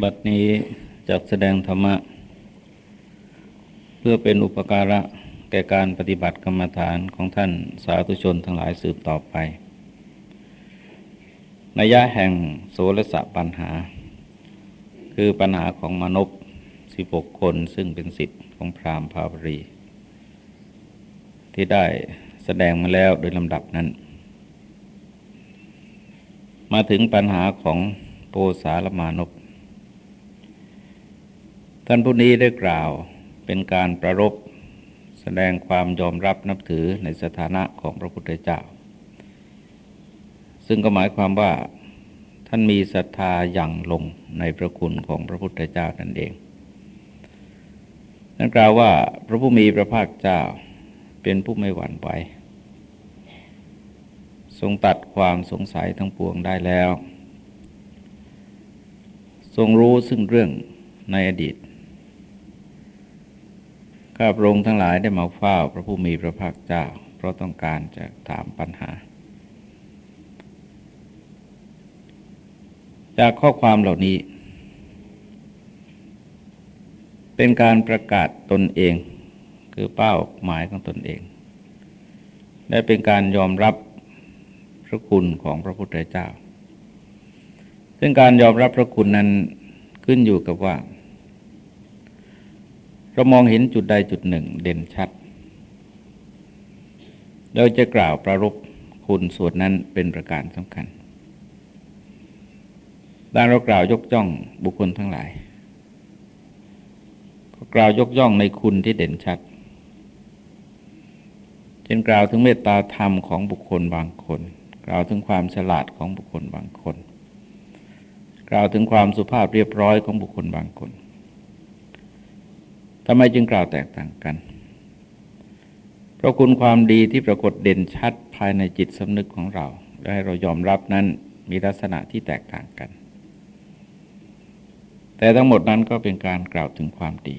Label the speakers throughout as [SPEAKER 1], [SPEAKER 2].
[SPEAKER 1] บัดนี้จักแสดงธรรมะ เพื่อเป็นอุปการะแก่การปฏิบัติกรรมฐานของท่านสาธุชนทั้งหลายสืบต่อไปนัยยะแห่งโสรสะปัญหา คือปัญหาของมนุษย์สิบกคนซึ่งเป็นสิทธิ์ของพราหมณ์ภาวรี ที่ได้แสดงมาแล้วโดยลำดับนั้น มาถึงปัญหาของโปสารมานพ ท่านผู้นี้ได้กล่าวเป็นการประรบแสดงความยอมรับนับถือในสถานะของพระพุทธเจ้า ซึ่งก็หมายความว่าท่านมีศรัทธาอย่างลงในพระคุณของพระพุทธเจ้านั่นเองนั่นกล่าวว่าพระผู้มีพระภาคเจ้าเป็นผู้ไม่หวั่นไหวทรงตัดความสงสัยทั้งปวงได้แล้ว ทรงรู้ซึ่งเรื่องในอดีต ข้าพระองค์ทั้งหลายได้มาเฝ้าพระผู้มีพระภาคเจ้า เพราะต้องการจะถามปัญหา จากข้อความเหล่านี้ เป็นการประกาศตนเอง คือเป้าหมายของตนเอง และเป็นการยอมรับพระคุณของพระพุทธเจ้า ซึ่งการยอมรับพระคุณนั้นขึ้นอยู่กับว่า เรามองเห็นจุดใดจุดหนึ่งเด่นชัด เราจะกล่าวประรบคุณส่วนนั้นเป็นประการสำคัญด้านเรากล่าวยกย่องบุคคลทั้งหลาย ก็กล่าวยกย่องในคุณที่เด่นชัด เช่นกล่าวถึงเมตตาธรรมของบุคคลบางคน กล่าวถึงความฉลาดของบุคคลบางคน กล่าวถึงความสุภาพเรียบร้อยของบุคคลบางคน ทำไมจึงกล่าวแตกต่างกัน เพราะคุณความดีที่ปรากฏเด่นชัดภายในจิตสำนึกของเรา และให้เรายอมรับนั้นมีลักษณะที่แตกต่างกัน แต่ทั้งหมดนั้นก็เป็นการกล่าวถึงความดี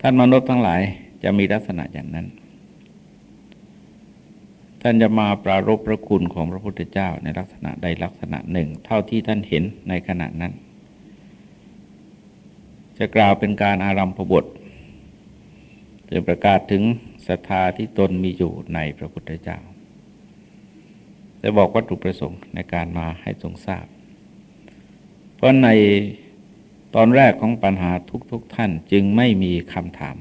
[SPEAKER 1] ท่านมนุษย์ทั้งหลายจะมีลักษณะอย่างนั้น ท่านจะมาปรารบพระคุณของพระพุทธเจ้าในลักษณะใดลักษณะหนึ่ง เท่าที่ท่านเห็นในขณะนั้น จะกล่าวเป็นการอารัมพบทจะประกาศถึงศรัทธาที่ตนมีอยู่ในพระพุทธเจ้าจะบอกวัตถุประสงค์ในการมาให้ทรงทราบ เพราะในตอนแรกของปัญหาทุกๆทท่านจึงไม่มีคำถาม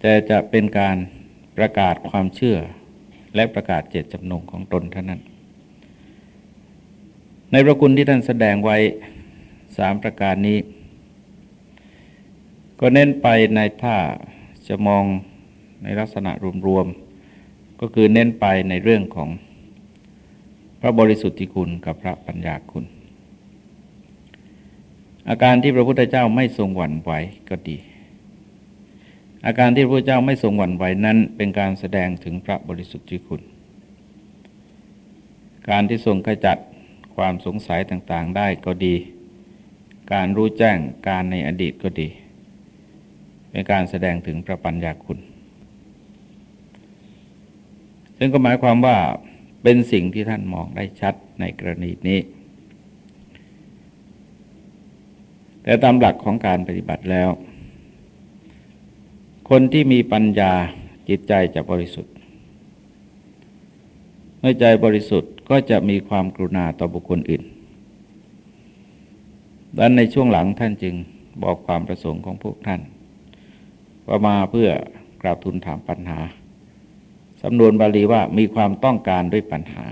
[SPEAKER 1] แต่จะเป็นการประกาศความเชื่อและประกาศเจตจำนงของตนเท่านั้น ในพระคุณที่ท่านแสดงไว้ สามประการนี้ ก็เน้นไปในถ้าจะมองในลักษณะรวมๆ ก็คือเน้นไปในเรื่องของพระบริสุทธิคุณกับพระปัญญาคุณ อาการที่พระพุทธเจ้าไม่ทรงหวั่นไหวก็ดี อาการที่พระพุทธเจ้าไม่ทรงหวั่นไหวนั้น เป็นการแสดงถึงพระบริสุทธิคุณ การที่ทรงขจัดความสงสัยต่างๆได้ก็ดี การรู้แจ้งการในอดีตก็ดีเป็นการแสดงถึงพระปัญญาคุณ ซึ่งก็หมายความว่าเป็นสิ่งที่ท่านมองได้ชัดในกรณีนี้ แต่ตามหลักของการปฏิบัติแล้ว คนที่มีปัญญาจิตใจจะบริสุทธิ์ เมื่อใจบริสุทธิ์ก็จะมีความกรุณาต่อบุคคลอื่น ดังในช่วงหลังท่านจึงบอกความประสงค์ของพวกท่าน ว่ามาเพื่อกราบทูลถามปัญหาสำนวนบาลีว่ามีความต้องการด้วยปัญหา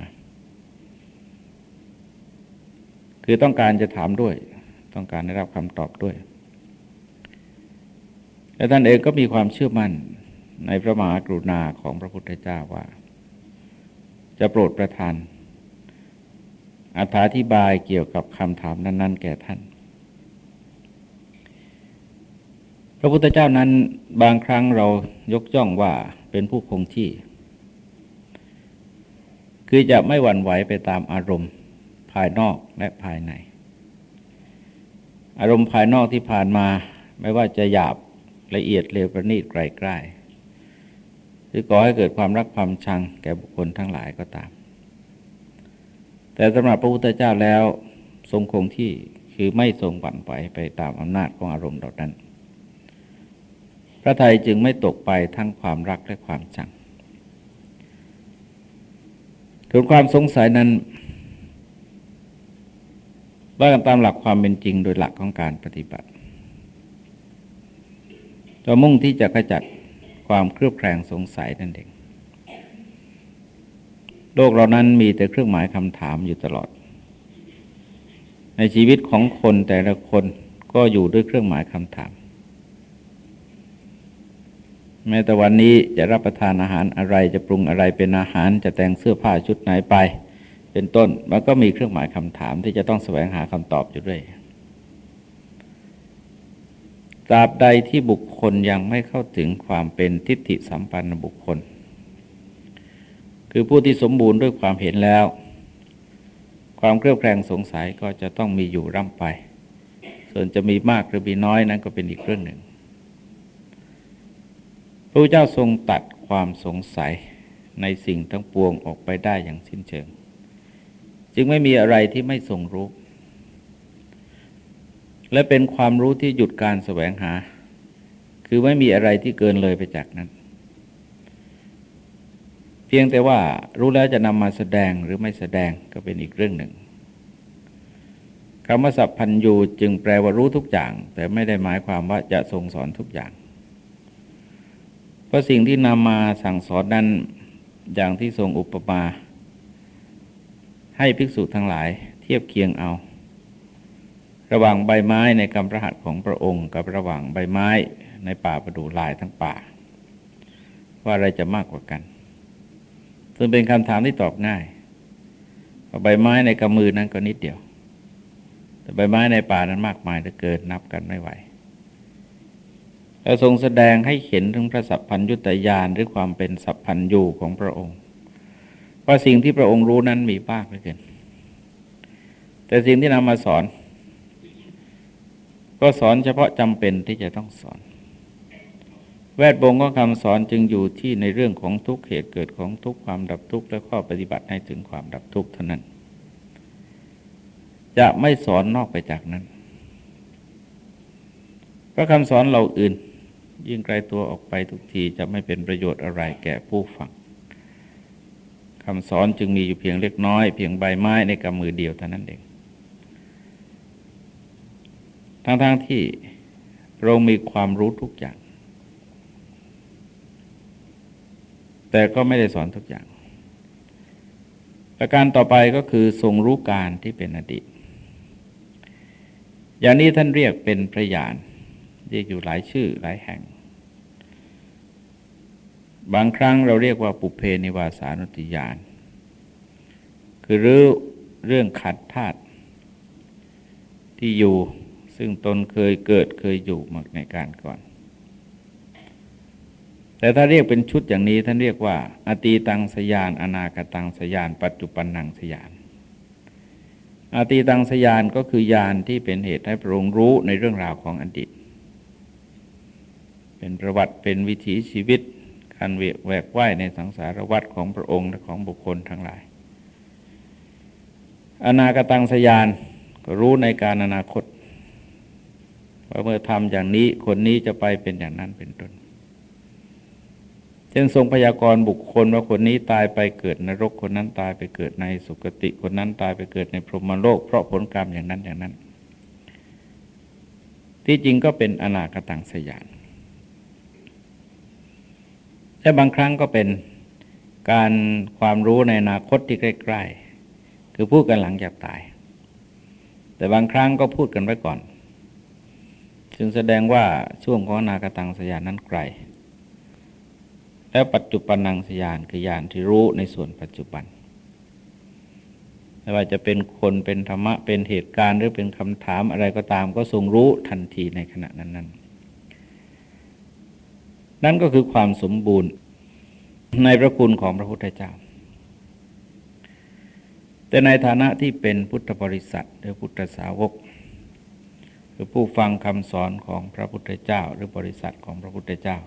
[SPEAKER 1] คือต้องการจะถามด้วย ต้องการได้รับคำตอบด้วยและท่านเองก็มีความเชื่อมั่นในพระมหากรุณาของพระพุทธเจ้าว่า จะโปรดประทานอธิบายเกี่ยวกับคำถามนั้น ๆ แก่ท่าน พระพุทธเจ้านั้นบางครั้งเรายกย่องว่าเป็นผู้คงที่ คือจะไม่หวั่นไหวไปตามอารมณ์ภายนอกและภายใน อารมณ์ภายนอกที่ผ่านมาไม่ว่าจะหยาบละเอียดเร็วประณีตไกลใกล้หรือก่อให้เกิดความรักความชังแก่บุคคลทั้งหลายก็ตาม แต่สำหรับพระพุทธเจ้าแล้วทรงคงที่คือไม่ทรงหวั่นไหวไปตามอำนาจของอารมณ์เหล่านั้น พระไทยจึงไม่ตกไปทั้งความรักและความชังถึงความสงสัยนั้นว่ากันตามหลักความเป็นจริงโดยหลักของการปฏิบัติจะมุ่งที่จะขจัดความเครือบแคลงสงสัยนั่นเอง โลกเรานั้นมีแต่เครื่องหมายคำถามอยู่ตลอด ในชีวิตของคนแต่ละคนก็อยู่ด้วยเครื่องหมายคำถาม แม้แต่วันนี้จะรับประทานอาหารอะไรจะปรุงอะไรเป็นอาหารจะแต่งเสื้อผ้าชุดไหนไป เป็นต้นมันก็มีเครื่องหมายคำถามที่จะต้องแสวงหาคำตอบอยู่ด้วยตราบใดที่บุคคลยังไม่เข้าถึงความเป็นทิฏฐิสัมปันนบุคคล คือผู้ที่สมบูรณ์ด้วยความเห็นแล้ว ความเครือบแคลงสงสัยก็จะต้องมีอยู่ร่ำไป ส่วนจะมีมากหรือมีน้อยนั้นก็เป็นอีกเรื่องหนึ่ง พระเจ้าทรงตัดความสงสัยในสิ่งทั้งปวงออกไปได้อย่างสิ้นเชิง จึงไม่มีอะไรที่ไม่ทรงรู้ และเป็นความรู้ที่หยุดการแสวงหา คือไม่มีอะไรที่เกินเลยไปจากนั้น เพียงแต่ว่ารู้แล้วจะนำมาแสดงหรือไม่แสดงก็เป็นอีกเรื่องหนึ่งคำว่าสัพพัญญูจึงแปลว่ารู้ทุกอย่าง แต่ไม่ได้หมายความว่าจะทรงสอนทุกอย่าง เพราะสิ่งที่นำมาสั่งสอนนั้นอย่างที่ทรงอุปมา ให้ภิกษุทั้งหลายเทียบเคียงเอา ระหว่างใบไม้ในกำพระหัตของพระองค์ กับระหว่างใบไม้ในป่าประดูลายทั้งป่า ว่าอะไรจะมากกว่ากันซึ่งเป็นคำถามที่ตอบง่ายใบไม้ในกำมือนั้นก็นิดเดียว แต่ใบไม้ในป่านั้นมากมายเหลือเกินนับกันไม่ไหว แล้วทรงแสดงให้เห็นถึงพระสัพพัญยุตยานหรือความเป็นสัพพัญญูของพระองค์ ว่าสิ่งที่พระองค์รู้นั้นมีมากเหลือเกิน แต่สิ่งที่นำมาสอน ก็สอนเฉพาะจำเป็นที่จะต้องสอน แวดวงของคำสอนจึงอยู่ที่ในเรื่องของทุกเหตุเกิดของทุกความดับทุกและข้อปฏิบัติให้ถึงความดับทุกเท่านั้น จะไม่สอนนอกไปจากนั้นเพราะคำสอนเราอื่น ยิ่งไกลตัวออกไปทุกทีจะไม่เป็นประโยชน์อะไรแก่ผู้ฟังคำสอนจึงมีอยู่เพียงเล็กน้อย เพียงใบไม้ในกำมือเดียวเท่านั้นเอง ทั้งๆทที่เรามีความรู้ทุกอย่าง แต่ก็ไม่ได้สอนทุกอย่าง ประการต่อไปก็คือทรงรู้การที่เป็นอดีต อย่างนี้ท่านเรียกเป็นพระญาณเรียกอยู่หลายชื่อหลายแห่ง บางครั้งเราเรียกว่าปุเพนิวาสานุติยานคือรู้เรื่องขัดธาตุที่อยู่ซึ่งตนเคยเกิดเคยอยู่มาในการก่อน แต่ถ้าเรียกเป็นชุดอย่างนี้ท่านเรียกว่า อตีตังสยาน อนาคตังสยาน ปัจจุบันนังสยาน อตีตังสยานก็คือยานที่เป็นเหตุให้พระองค์รู้ในเรื่องราวของอดีต เป็นประวัติเป็นวิถีชีวิต การเวกแวกว่ายในสังสารวัฏของพระองค์และของบุคคลทั้งหลาย อนาคตังสยานก็รู้ในการอนาคตว่าเมื่อทำอย่างนี้คนนี้จะไปเป็นอย่างนั้นเป็นต้นเช่นทรงพยากรณ์บุคคลว่าคนนี้ตายไปเกิดนรกคนนั้นตายไปเกิดในสุคติคนนั้นตายไปเกิดในพรหมโลก เพราะผลกรรมอย่างนั้นอย่างนั้น ที่จริงก็เป็นอนาคตังสยาน แต่บางครั้งก็เป็นการความรู้ในอนาคตที่ใกล้ๆ คือพูดกันหลังจากตาย แต่บางครั้งก็พูดกันไว้ก่อน จึงแสดงว่าช่วงของนากตังสยานนั้นไกล แล้วปัจจุบันนังสยานคือยานที่รู้ในส่วนปัจจุบัน ไม่ว่าจะเป็นคนเป็นธรรมะเป็นเหตุการณ์หรือเป็นคำถามอะไรก็ตามก็ทรงรู้ทันทีในขณะนั้นนั้ นั่นก็คือความสมบูรณ์ในพระคุณของพระพุทธเจ้า แต่ในฐานะที่เป็นพุทธบริษัทหรือพุทธสาวกคือผู้ฟังคำสอนของพระพุทธเจ้า หรือบริษัทของพระพุทธเจ้า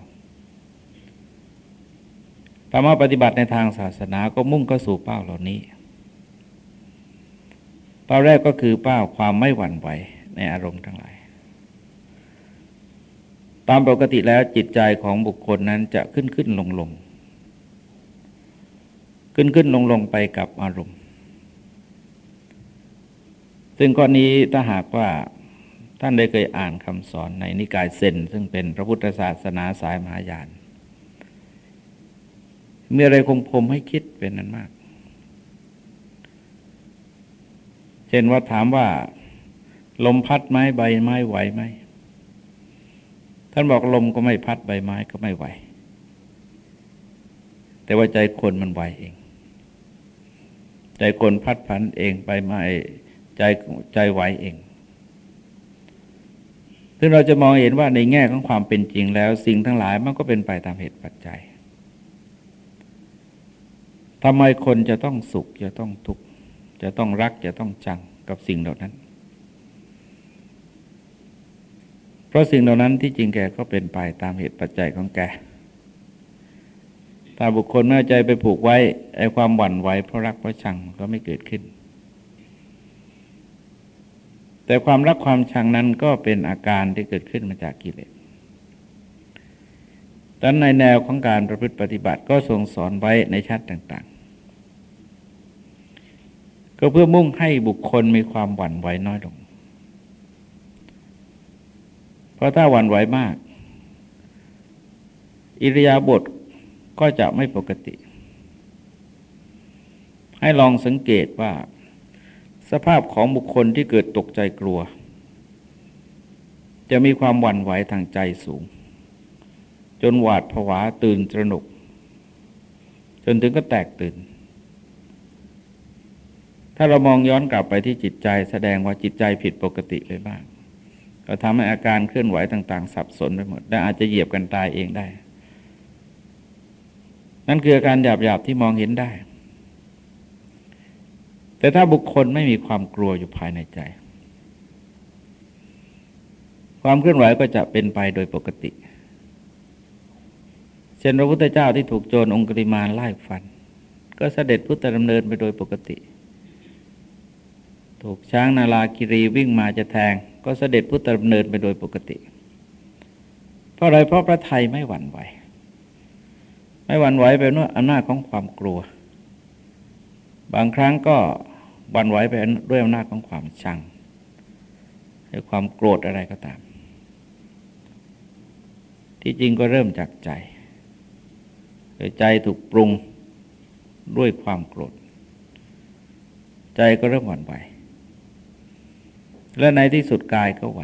[SPEAKER 1] ธรรมปฏิบัติในทางศาสนาก็มุ่งเข้าสู่เป้าเหล่านี้ เป้าแรกก็คือเป้าความไม่หวั่นไหวในอารมณ์ทั้งหลาย ตามปกติแล้วจิตใจของบุคคลนั้นจะขึ้นขึ้นลงลงขึ้นขึ้นลงลงไปกับอารมณ์ ซึ่งข้อนี้ถ้าหากว่าท่านได้เคยอ่านคำสอนในนิกายเซนซึ่งเป็นพระพุทธศาสนาสายมหายานมีอะไรคงพมให้คิดเป็นนั้นมาก เช่นว่าถามว่า ลมพัดไหมใบไม้ไหวไหม ท่านบอกลมก็ไม่พัดใบไม้ก็ไม่ไหว แต่ว่าใจคนมันไหวเอง ใจคนพัดผันเองใบไม้ใจใจไหวเองซึ่งเราจะมองเห็นว่าในแง่ของความเป็นจริงแล้ว สิ่งทั้งหลายมันก็เป็นไปตามเหตุปัจจัยทำไมคนจะต้องสุขจะต้องทุกข์จะต้องรักจะต้องจังกับสิ่งเหล่านั้น เพ ราะสิ่งเหล่านั้นที่จริงแกก็เป็นไปตามเหตุปัจจัยของแก ถ้าบุคคลเมื่อใจไปผูกไว้ไอ้ความหวั่นไหวเพราะรักเพราะชังก็ไม่เกิดขึ้น แต่ความรักความชังนั้นก็เป็นอาการที่เกิดขึ้นมาจากกิเลสดังในแนวของการประพฤติปฏิบัติก็ทรงสอนไว้ในชั้นต่าง ๆ ก็เพื่อมุ่งให้บุคคลมีความหวั่นไหวน้อยลง เพราะถ้าหวั่นไหวมาก อิริยาบถก็จะไม่ปกติ ให้ลองสังเกตว่า สภาพของบุคคลที่เกิดตกใจกลัว จะมีความหวั่นไหวทางใจสูง จนหวาดผวาตื่นตระหนก จนถึงก็แตกตื่นถ้าเรามองย้อนกลับไปที่จิตใจแสดงว่าจิตใจผิดปกติเลยบ้าง ก็ทำให้อาการเคลื่อนไหวต่าง ๆ สับสนไปหมดและอาจจะเหยียบกันตายเองได้ นั่นคืออาการหยาบๆที่มองเห็นได้ แต่ถ้าบุคคลไม่มีความกลัวอยู่ภายในใจ ความเคลื่อนไหวก็จะเป็นไปโดยปกติ เช่นพระพุทธเจ้าที่ถูกโจรองคุริมานไล่ฟัน ก็เสด็จพุทธดำเนินไปโดยปกติ ถูกช้างนาลากิรีวิ่งมาจะแทง ก็เสด็จพุทธดำเนินไปโดยปกติ เพราะอะไรเพราะพระไทยไม่หวั่นไหว ไม่หวั่นไหวเป็นว่าอำนาจของความกลัว บางครั้งก็หวั่นไหวไปด้วยอำนาจของความชังหรือความโกรธอะไรก็ตาม ที่จริงก็เริ่มจากใจใจถูกปรุงด้วยความโกรธ ใจก็เริ่มหวั่นไหว และในที่สุดกายก็ไหว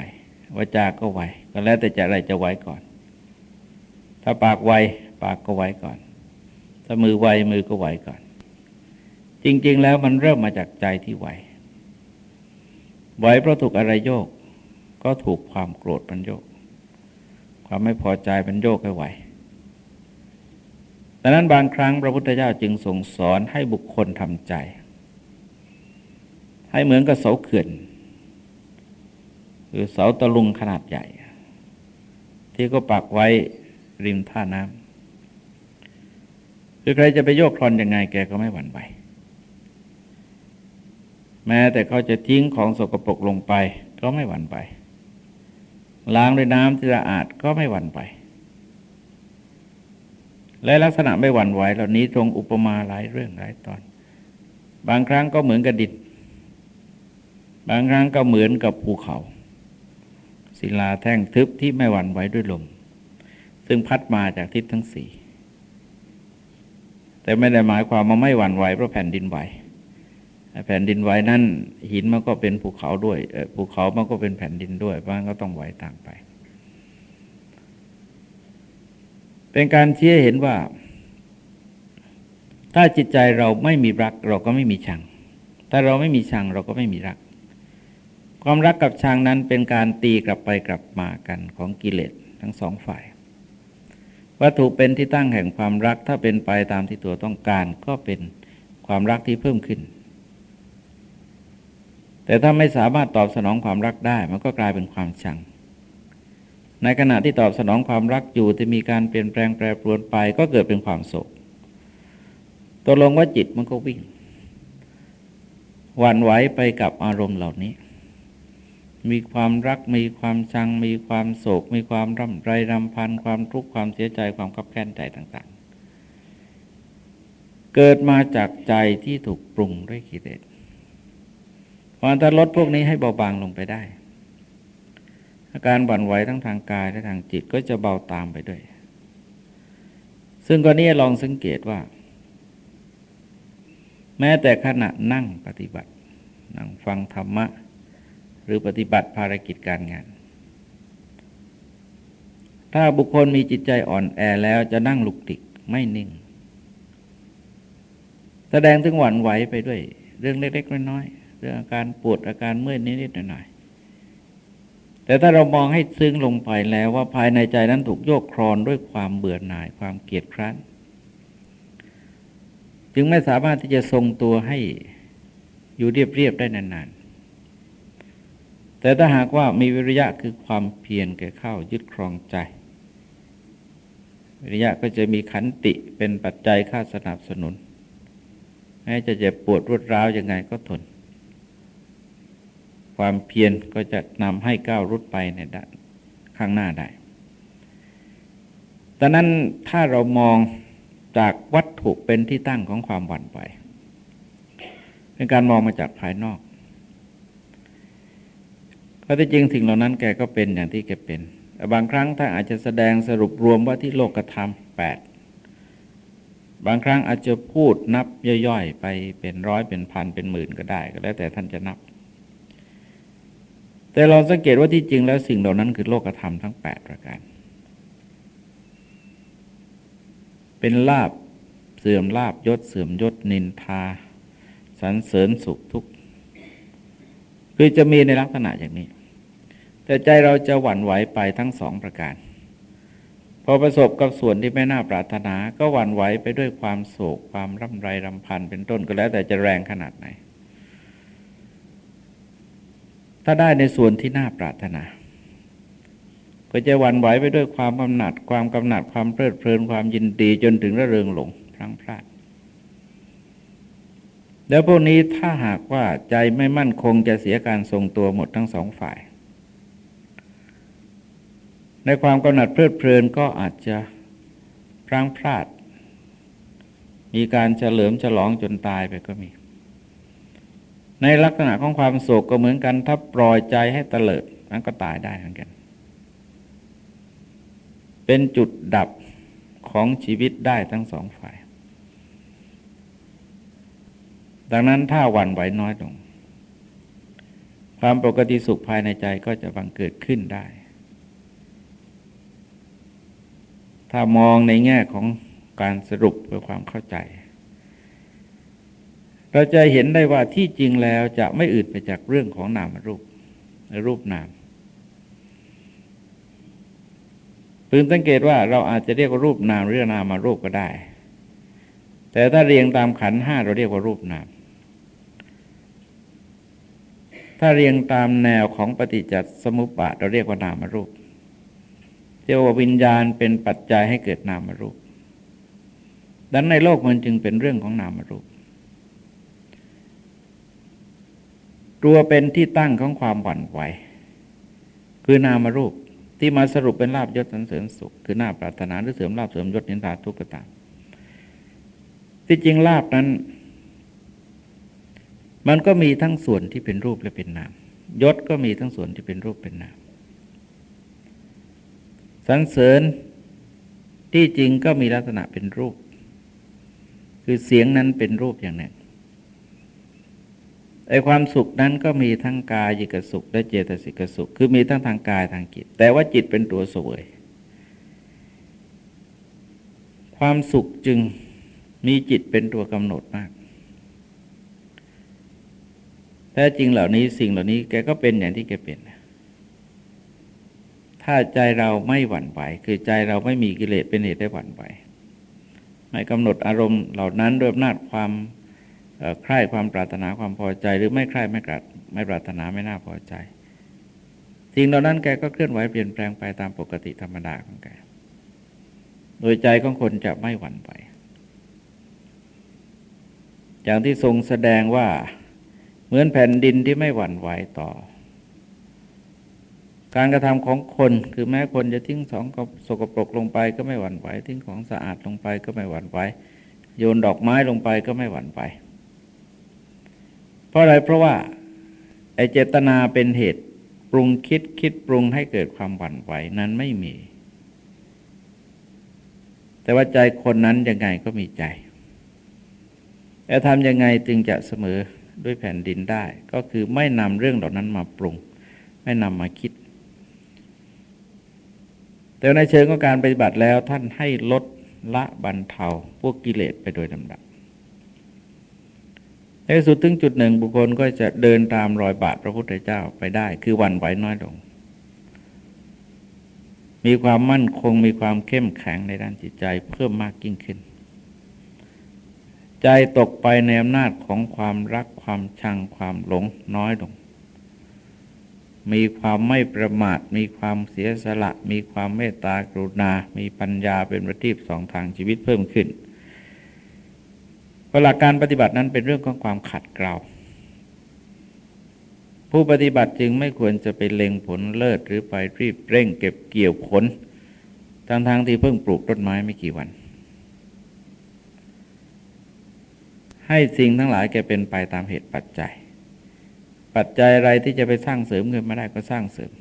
[SPEAKER 1] วาจาก็ไหวก็แล้วแต่จะอะไรจะไหวก่อน ถ้าปากไวปากก็ไหวก่อน ถ้ามือไวมือก็ไหวก่อน จริง ๆ แล้วมันเริ่มมาจากใจที่ไหวไหวเพราะถูกอะไรโยก ก็ถูกความโกรธมันโยก ความไม่พอใจมันโยกให้ไหวดังนั้นบางครั้งพระพุทธเจ้าจึงส่งสอนให้บุคคลทำใจ ให้เหมือนกับเสาเขื่อน หรือเสาตะลุงขนาดใหญ่ ที่ก็ปักไว้ริมท่าน้ำคือใครจะไปโยกคลอนยังไงแกก็ไม่หวั่นไหวแม้แต่เขาจะทิ้งของสกปรกลงไปก็ไม่หวั่นไป ล้างด้วยน้ำที่สะอาดก็ไม่หวั่นไป และลักษณะไม่หวั่นไหวเหล่านี้ตรงอุปมาหลายเรื่องหลายตอน บางครั้งก็เหมือนกับดินบางครั้งก็เหมือนกับภูเขา ศิลาแท่งทึบที่ไม่หวั่นไหวด้วยลม ซึ่งพัดมาจากทิศทั้งสี่ แต่ไม่ได้หมายความว่าไม่หวั่นไหวเพราะแผ่นดินไหว แผ่นดินไหวนั่นหินมันก็เป็นภูเขาด้วยภูเขามันก็เป็นแผ่นดินด้วยเพราะงั้นก็ต้องไหวตามไป เป็นการเชี้เห็นว่า ถ้าจิตใจเราไม่มีรักเราก็ไม่มีชัง ถ้าเราไม่มีชังเราก็ไม่มีรัก ความรักกับชังนั้นเป็นการตีกลับไปกลับมากันของกิเลสทั้งสองฝ่าย วัตถุเป็นที่ตั้งแห่งความรักถ้าเป็นไปตามที่ตัวต้องการก็เป็นความรักที่เพิ่มขึ้น แต่ถ้าไม่สามารถตอบสนองความรักได้มันก็กลายเป็นความชัง ในขณะที่ตอบสนองความรักอยู่ที่มีการเปลี่ยนแปลงแปรปรวนไปก็เกิดเป็นความโศกตัวลงว่าจิตมันก็วิ่งหวั่นไหวไปกับอารมณ์เหล่านี้ มีความรักมีความชัง มีความโศก มีความร่ำไรรำพันความทุกข์ความเสียใจความขับแค้นใจต่าง ๆ เกิดมาจากใจที่ถูกปรุงด้วยกิเลสพอถ้าลดพวกนี้ให้เบาบางลงไปได้ อาการหวั่นไหวทั้งทางกายและทางจิตก็จะเบาตามไปด้วย ซึ่งกรณีลองสังเกตว่า แม้แต่ขณะนั่งปฏิบัติ นั่งฟังธรรมะ หรือปฏิบัติภารกิจการงาน ถ้าบุคคลมีจิตใจอ่อนแอแล้วจะนั่งลุกติกไม่นิ่ง แสดงถึงหวั่นไหวไปด้วย เรื่องเล็กๆน้อยๆเรื่องอาการปวดอาการเมื่อยนิดๆหน่อยๆแต่ถ้าเรามองให้ซึ้งลงไปแล้วว่าภายในใจนั้นถูกโยกครอนด้วยความเบื่อหน่ายความเกียดคร้านจึงไม่สามารถที่จะทรงตัวให้อยู่เรียบๆได้นานๆ แต่ถ้าหากว่ามีวิริยะคือความเพียรแก่เข้ายึดครองใจ วิริยะก็จะมีขันติเป็นปัจจัยค่าสนับสนุนแม้จะเจ็บปวดรวดร้าวยังไงก็ทน ความเพียรก็จะนำให้ก้าวรุดไปในด้านข้างหน้าได้ดังนั้นถ้าเรามองจากวัตถุเป็นที่ตั้งของความหวั่นไหวเป็นการมองมาจากภายนอก ก็ที่จริงสิ่งเหล่านั้นแกก็เป็นอย่างที่แกเป็นแต่บางครั้งถ้าอาจจะแสดงสรุปรวมว่าที่โลกธรรมแปดบางครั้งอาจจะพูดนับย่อยๆ ไปเป็นร้อยเป็นพันเป็นหมื่นก็ได้ ก็แล้วแต่ท่านจะนับ แต่เราสังเกตว่าที่จริงแล้วสิ่งเหล่านั้นคือโลกธรรมทั้ง 8 ประการ เป็นลาบเสื่อมลาบยศเสื่อมยศนินทาสรรเสริญสุขทุก คือจะมีในลักษณะอย่างนี้ แต่ใจเราจะหวั่นไหวไปทั้งสองประการ พอประสบกับส่วนที่ไม่น่าปรารถนา ก็หวั่นไหวไปด้วยความโศกความร่ำไรรำพันเป็นต้นก็แล้วแต่จะแรงขนาดไหน ถ้าได้ในส่วนที่น่าปรารถนาก็จะหวั่นไหวไปด้วยความกำหนัด ความกำหนัด ความเพลิดเพลิน ความยินดีจนถึงระเริงหลงพลังพลาด แล้วพวกนี้ถ้าหากว่าใจไม่มั่นคงจะเสียการทรงตัวหมดทั้งสองฝ่าย ในความกำหนัดเพลิดเพลินก็อาจจะพลังพลาด มีการเฉลิมฉลองจนตายไปก็มี ในลักษณะของความโศกก็เหมือนกันถ้าปล่อยใจให้เตลิดมันก็ตายได้เหมือนกัน เป็นจุดดับของชีวิตได้ทั้งสองฝ่าย ดังนั้นถ้าวันไหวน้อยลง ความปกติสุขภายในใจก็จะบังเกิดขึ้นได้ ถ้ามองในแง่ของการสรุปเพื่อความเข้าใจ เราจะเห็นได้ว่าที่จริงแล้วจะไม่อื่นไปจากเรื่องของนามรูปรูปนามพึงสังเกตว่าเราอาจจะเรียกว่ารูปนามหรือนามมารูปก็ได้ แต่ถ้าเรียงตามขันห้าเราเรียกว่ารูปนาม ถ้าเรียงตามแนวของปฏิจจสมุปบาทเราเรียกว่านามรูปเรียกว่าวิญญาณเป็นปัจจัยให้เกิดนามรูป ดังในโลกมันจึงเป็นเรื่องของนามรูป ตัวเป็นที่ตั้งของความหวั่นไหว คือนามรูปที่มาสรุปเป็นลาบยศสันเสริญสุข คือหน้าปรารถนาหรือเสริมลาบเสริมยศนินทาทุกข์ตามที่จริงลาบนั้น มันก็มีทั้งส่วนที่เป็นรูปและเป็นนามยศก็มีทั้งส่วนที่เป็นรูปเป็นนามสันเสริญที่จริงก็มีลักษณะเป็นรูป คือเสียงนั้นเป็นรูปอย่างหนึ่งไอความสุขนั้นก็มีทั้งกายยิกสุข และเจตสิกสุข คือมีทั้งทางกายทางจิต แต่ว่าจิตเป็นตัวสวย ความสุขจึงมีจิตเป็นตัวกำหนดมาก แท้จริงเหล่านี้สิ่งเหล่านี้แกก็เป็นอย่างที่แกเป็น ถ้าใจเราไม่หวั่นไหวคือใจเราไม่มีกิเลสเป็นเหตุได้หวั่นไหวไม่กำหนดอารมณ์เหล่านั้นด้วยอำนาจความใคร่ความปรารถนาความพอใจ หรือไม่ใคร่ไม่กรัดไม่ปรารถนาไม่น่าพอใจสิ่งเหล่านั้นแกก็เคลื่อนไหวเปลี่ยนแปลงไปตามปกติธรรมดาของแกโดยใจของคนจะไม่หวั่นไหวอย่างที่ทรงแสดงว่า เหมือนแผ่นดินที่ไม่หวั่นไหวต่อ การกระทำของคนคือแม้คนจะทิ้งสองกับสกปรกลงไปก็ไม่หวั่นไหวทิ้งของสะอาดลงไปก็ไม่หวั่นไหวโยนดอกไม้ลงไปก็ไม่หวั่นไหวเพราะอะไรเพราะว่าไอเจตนาเป็นเหตุปรุงคิดคิดปรุงให้เกิดความหวั่นไหวนั้นไม่มี แต่ว่าใจคนนั้นยังไงก็มีใจแต่ทำยังไงจึงจะเสมอ ด้วยแผ่นดินได้ ก็คือไม่นำเรื่องเหล่านั้นมาปรุง ไม่นำมาคิด แต่ในเชิงของการปฏิบัติแล้วท่านให้ลดละบรรเทาพวกกิเลสไปโดยลำดับในสุดถึงจุดหนึ่งบุคคลก็จะเดินตามรอยบาทพระพุทธเจ้าไปได้ คือวันไหวน้อยลง มีความมั่นคงมีความเข้มแข็งในด้านจิตใจเพิ่มมากยิ่งขึ้น ใจตกไปในอำนาจของความรักความชังความหลงน้อยลง มีความไม่ประมาท มีความเสียสละ มีความเมตตากรุณา มีปัญญาเป็นประทีปสองทางชีวิตเพิ่มขึ้นหลักการปฏิบัตินั้นเป็นเรื่องของความขัดเกลาผู้ปฏิบัติจึงไม่ควรจะไปเล็งผลเลิศหรือไปรีบเร่งเก็บเกี่ยวผลทั้งทางที่เพิ่งปลูกต้นไม้ไม่กี่วัน ให้สิ่งทั้งหลายแกเป็นไปตามเหตุปัจจัย ปัจจัยอะไรที่จะไปสร้างเสริมเงินมาได้ก็สร้างเสริม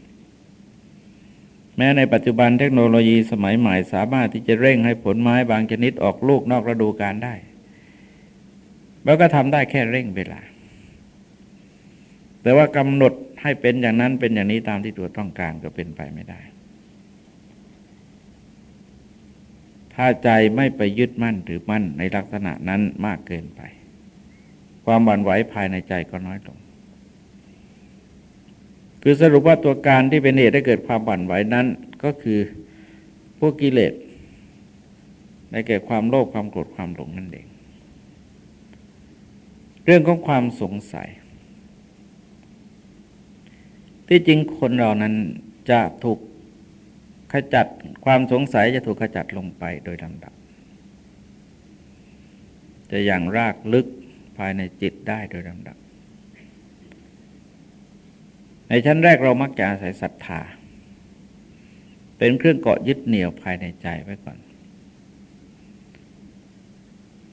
[SPEAKER 1] แม้ในปัจจุบันเทคโนโลยีสมัยใหม่สามารถที่จะเร่งให้ผลไม้บางชนิดออกลูกนอกฤดูกาลได้เราก็ทำได้แค่เร่งเวลา แต่ว่ากำหนดให้เป็นอย่างนั้นเป็นอย่างนี้ตามที่ตัวต้องการก็เป็นไปไม่ได้ ถ้าใจไม่ไปยึดมั่นหรือมั่นในลักษณะนั้นมากเกินไป ความหวั่นไหวภายในใจก็น้อยลง คือสรุปว่าตัวการที่เป็นเหตุให้เกิดความหวั่นไหวนั้นก็คือพวกกิเลสในแก่ความโลภความโกรธความหลงนั่นเอง เรื่องของความสงสัย ที่จริงคนเรานั้นจะถูกขจัดความสงสัยจะถูกขจัดลงไปโดยลำดับ จะอย่างรากลึกายในจิตได้โดยลำดับ ในชั้นแรกเรามักจะอาศัยศรัทธา เป็นเครื่องเกาะยึดเหนี่ยวภายในใจไว้ก่อน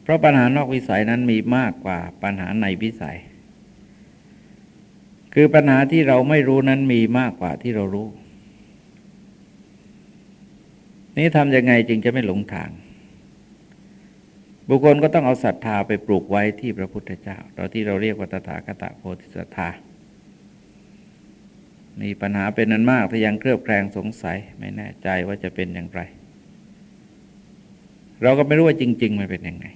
[SPEAKER 1] เพราะปัญหานอกวิสัยนั้นมีมากกว่าปัญหาในวิสัย คือปัญหาที่เราไม่รู้นั้นมีมากกว่าที่เรารู้ นี่ทำยังไงจึงจะไม่หลงทาง บุคคลก็ต้องเอาศรัทธาไปปลูกไว้ที่พระพุทธเจ้าเราที่เราเรียกว่าตถาคตโพธิศรัทธา มีปัญหาเป็นนั้นมากที่ยังเครือบแคลงสงสัยไม่แน่ใจว่าจะเป็นอย่างไร เราก็ไม่รู้ว่าจริง ๆ มันเป็นยังไง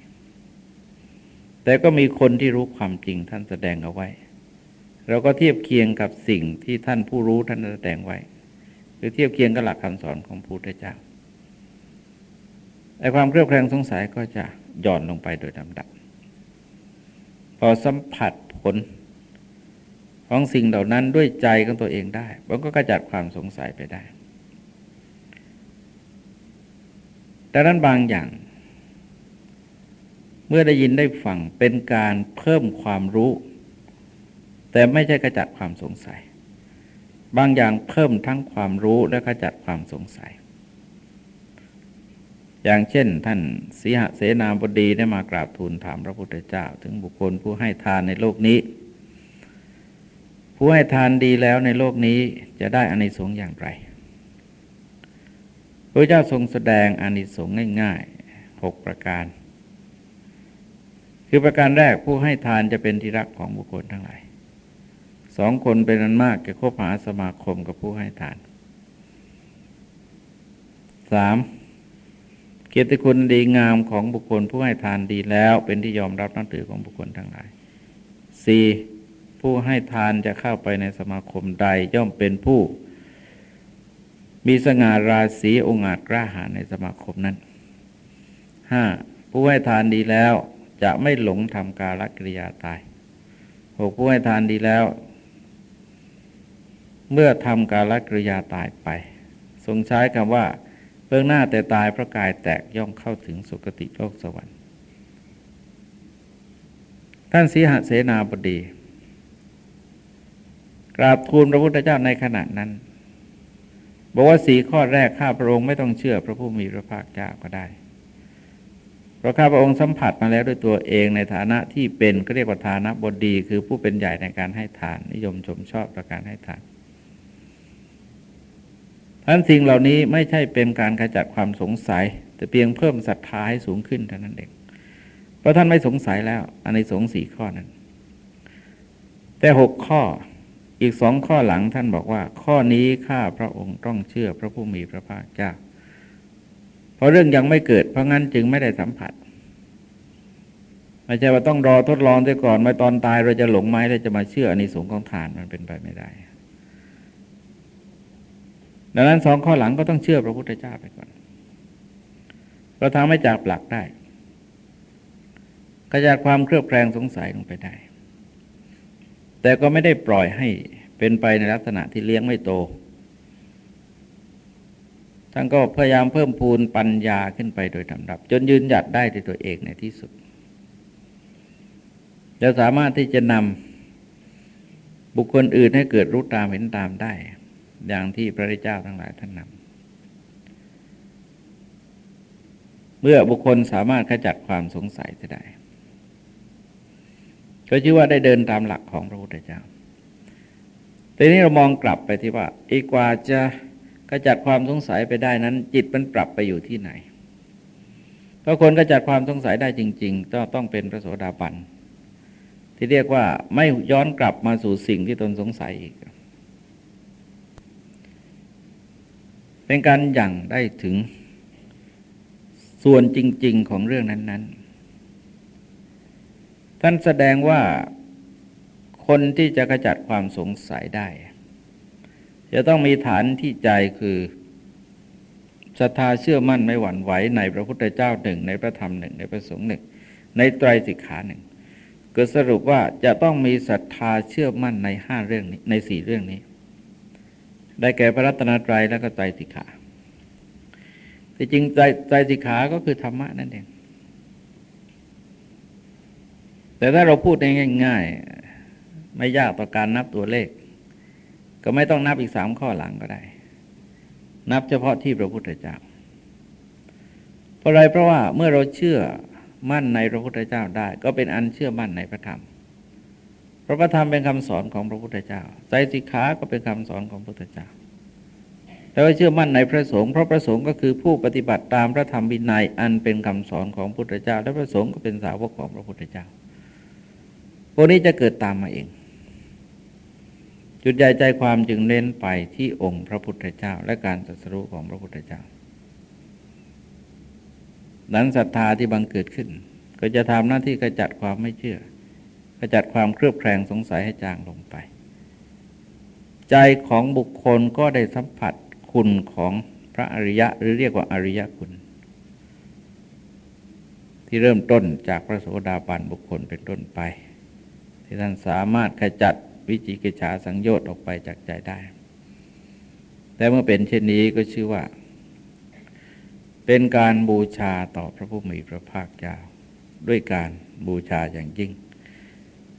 [SPEAKER 1] แต่ก็มีคนที่รู้ความจริงท่านแสดงเอาไว้ เราก็เทียบเคียงกับสิ่งที่ท่านผู้รู้ท่านแสดงไว้หรือเทียบเคียงกับหลักคำสอนของพระพุทธเจ้าไอ้ความเครียดแคลงสงสัยก็จะ หย่อนลงไปโดยลำดับ พอสัมผัสผลของสิ่งเหล่านั้นด้วยใจของตัวเองได้ มันก็กระจัดความสงสัยไปได้ แต่นั้นบางอย่าง เมื่อได้ยินได้ฟังเป็นการเพิ่มความรู้ แต่ไม่ใช่กระจัดความสงสัย บางอย่างเพิ่มทั้งความรู้และกระจัดความสงสัย อย่างเช่น ท่านสีหเสนาบดีได้มากราบทูลถามพระพุทธเจ้า ถึงบุคคลผู้ให้ทานในโลกนี้ ผู้ให้ทานดีแล้วในโลกนี้จะได้อานิสงส์อย่างไรพระเจ้าทรงแสดงอานิสงส์ง่ายๆหกประการ คือประการแรกผู้ให้ทานจะเป็นที่รักของบุคคลทั้งหลายสองคนเป็นนันมากจะคบหาสมาคมกับผู้ให้ทานสาม เกียรติคุณดีงามของบุคคลผู้ให้ทานดีแล้วเป็นที่ยอมรับนับถือของบุคคลทั้งหลายสี่ผู้ให้ทานจะเข้าไปในสมาคมใดย่อมเป็นผู้ มีสง่าราศีองอาจกล้าหาญในสมาคมนั้นห้าผู้ให้ทานดีแล้วจะไม่หลงทำกาลกิริยาตายหกผู้ให้ทานดีแล้ว เมื่อทำกาลกิริยาตายไป ทรงใช้คำว่า บื้องหน้าแต่ตายพระกายแตกย่อมเข้าถึงสุคติโลกสวรรค์ ท่านสีหเสนาบดี กราบทูลพระพุทธเจ้าในขณะนั้น บอกว่าสีข้อแรกข้าพระองค์ไม่ต้องเชื่อพระผู้มีพระภาคเจ้าก็ได้ เพราะข้าพระองค์สัมผัสมาแล้วด้วยตัวเองในฐานะที่เป็นก็เรียกว่าฐานะบดี คือผู้เป็นใหญ่ในการให้ทานนิยมชมชอบต่อการให้ทาน ทั้นสิ่งเหล่านี้ไม่ใช่เป็นการขจัดความสงสัย แต่เพียงเพิ่มศรัทธาให้สูงขึ้นเท่านั้นเองเพราะท่านไม่สงสัยแล้ว อันในสงสี่ข้อนั้น แต่หกข้ออีกสองข้อหลังท่านบอกว่า ข้อนี้ข้าพระองค์ต้องเชื่อพระผู้มีพระภาคเจ้า เพราะเรื่องยังไม่เกิดเพราะงั้นจึงไม่ได้สัมผัสไม่ใช่ว่าต้องรอทดลองเสียก่อนมาตอนตายเราจะหลงไหมเราจะมาเชื่ออันในสงของทานมันเป็นไปไม่ได้ ดังนั้นสองข้อหลังก็ต้องเชื่อพระพุทธเจ้าไปก่อนเราทำให้จากปลักได้กระจายความเครือบแคลงสงสัยลงไปได้ แต่ก็ไม่ได้ปล่อยให้เป็นไปในลักษณะที่เลี้ยงไม่โต ท่านก็พยายามเพิ่มพูนปัญญาขึ้นไปโดยลำดับ จนยืนหยัดได้ในตัวเองในที่สุดจะสามารถที่จะนำบุคคลอื่นให้เกิดรู้ตามเห็นตามได้ อย่างที่พระริเจ้าทั้งหลายท่านนำเมื่อบุคคลสามารถขจัดความสงสัยได้ ก็ชื่อว่าได้เดินตามหลักของพระพุทธเจ้า แต่นี้เรามองกลับไปที่ว่าอีกว่าจะขจัดความสงสัยไปได้นั้น จิตมันปรับไปอยู่ที่ไหนเพราะคนขจัดความสงสัยได้จริงๆก็ต้องเป็นพระโสดาบัน ที่เรียกว่าไม่ย้อนกลับมาสู่สิ่งที่ตนสงสัยอีก เป็นการยั่งได้ถึงส่วนจริง ๆ ของเรื่องนั้น ๆ ท่านแสดงว่าคนที่จะกระจัดความสงสัยได้ จะต้องมีฐานที่ใจคือศรัทธาเชื่อมั่นไม่หวั่นไหวในพระพุทธเจ้าหนึ่ง ในพระธรรมหนึ่ง ในพระสงฆ์หนึ่ง ในไตรสิกขาหนึ่งก็สรุปว่าจะต้องมีศรัทธาเชื่อมั่นในห้าเรื่องนี้ในสี่เรื่องนี้ ได้แก่พระรัตนตรัยและก็ใจสิกขาที่จริงใจใจสิกขาก็คือธรรมะนั่นเอง แต่ถ้าเราพูดง่ายๆ ไม่ยากต่อการนับตัวเลข ก็ไม่ต้องนับอีกสามข้อหลังก็ได้ นับเฉพาะที่พระพุทธเจ้า เพราะอะไรเพราะว่าเมื่อเราเชื่อมั่นในพระพุทธเจ้าได้ ก็เป็นอันเชื่อมั่นในพระธรรม พระธรรมเป็นคำสอนของพระพุทธเจ้าใจสิกขาก็เป็นคำสอนของพระพุทธเจ้าแล้วเชื่อมั่นในพระสงฆ์เพราะพระสงฆ์ก็คือผู้ปฏิบัติตามพระธรรมวินัยอันเป็นคำสอนของพระพุทธเจ้า และพระสงฆ์ก็เป็นสาวกของพระพุทธเจ้าพวกนี้จะเกิดตามมาเอง จุดใหญ่ใจความจึงเน้นไปที่องค์พระพุทธเจ้า และการตรัสรู้ของพระพุทธเจ้า นั้นศรัทธาที่บังเกิดขึ้น ก็จะทำหน้าที่กระจัดความไม่เชื่อ ขจัดความเครือบแคลงสงสัยให้จางลงไป ใจของบุคคลก็ได้สัมผัสคุณของพระอริยะหรือเรียกว่าอริยคุณ ที่เริ่มต้นจากพระโสดาบันบุคคลเป็นต้นไป ที่ท่านสามารถขจัดวิจิกิจฉาสังโยชน์ออกไปจากใจได้ แต่เมื่อเป็นเช่นนี้ก็ชื่อว่า เป็นการบูชาต่อพระผู้มีพระภาคเจ้าด้วยการบูชาอย่างยิ่ง